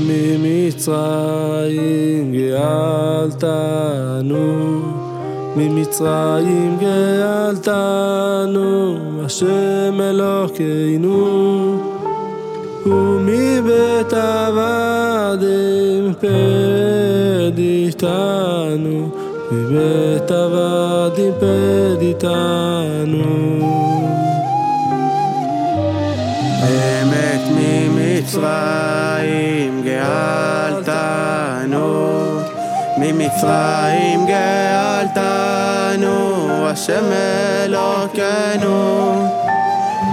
אמת ממצרים גאלתנו, ממצרים גאלתנו, השם אלוקינו, ומבית עבדים פדיתנו, מבית עבדים פדיתנו. אמת ממצרים ממצרים גאלתנו, השם אלוקינו,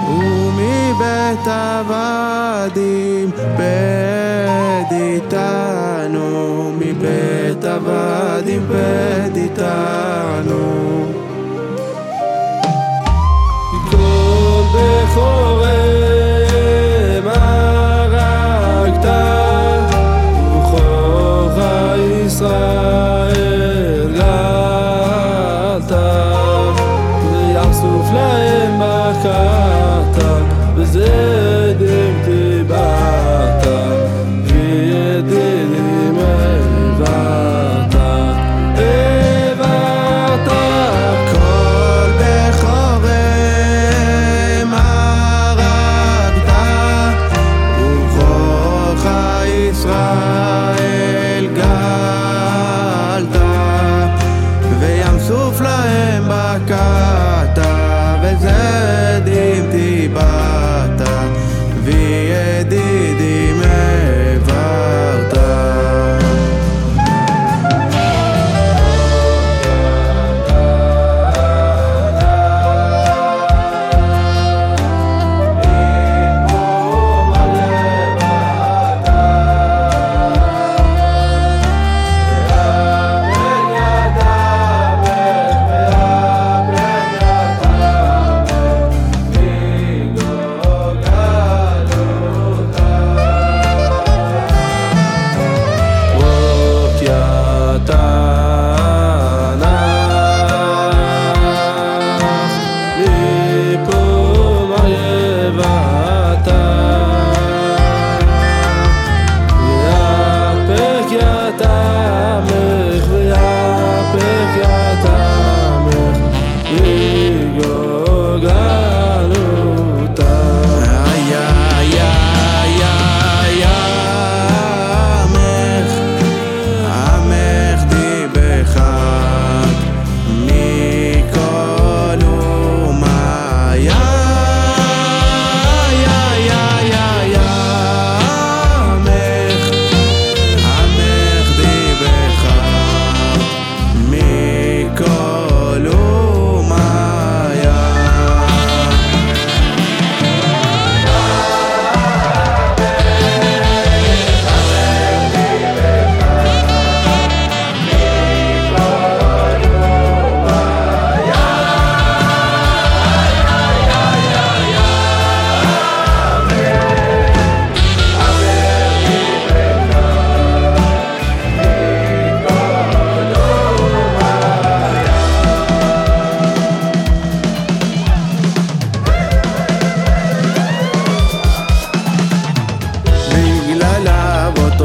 ומבית עבדים פדיתנו, מבית עבדים פדיתנו. כל sky.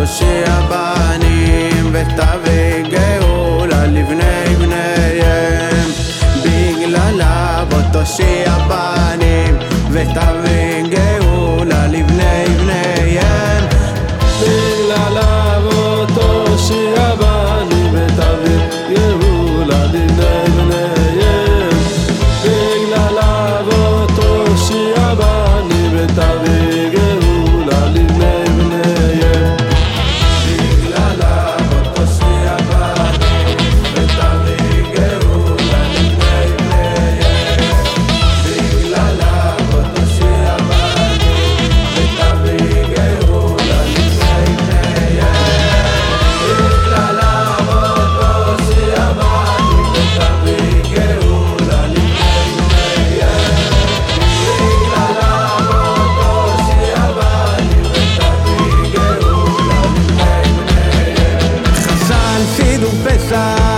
share side.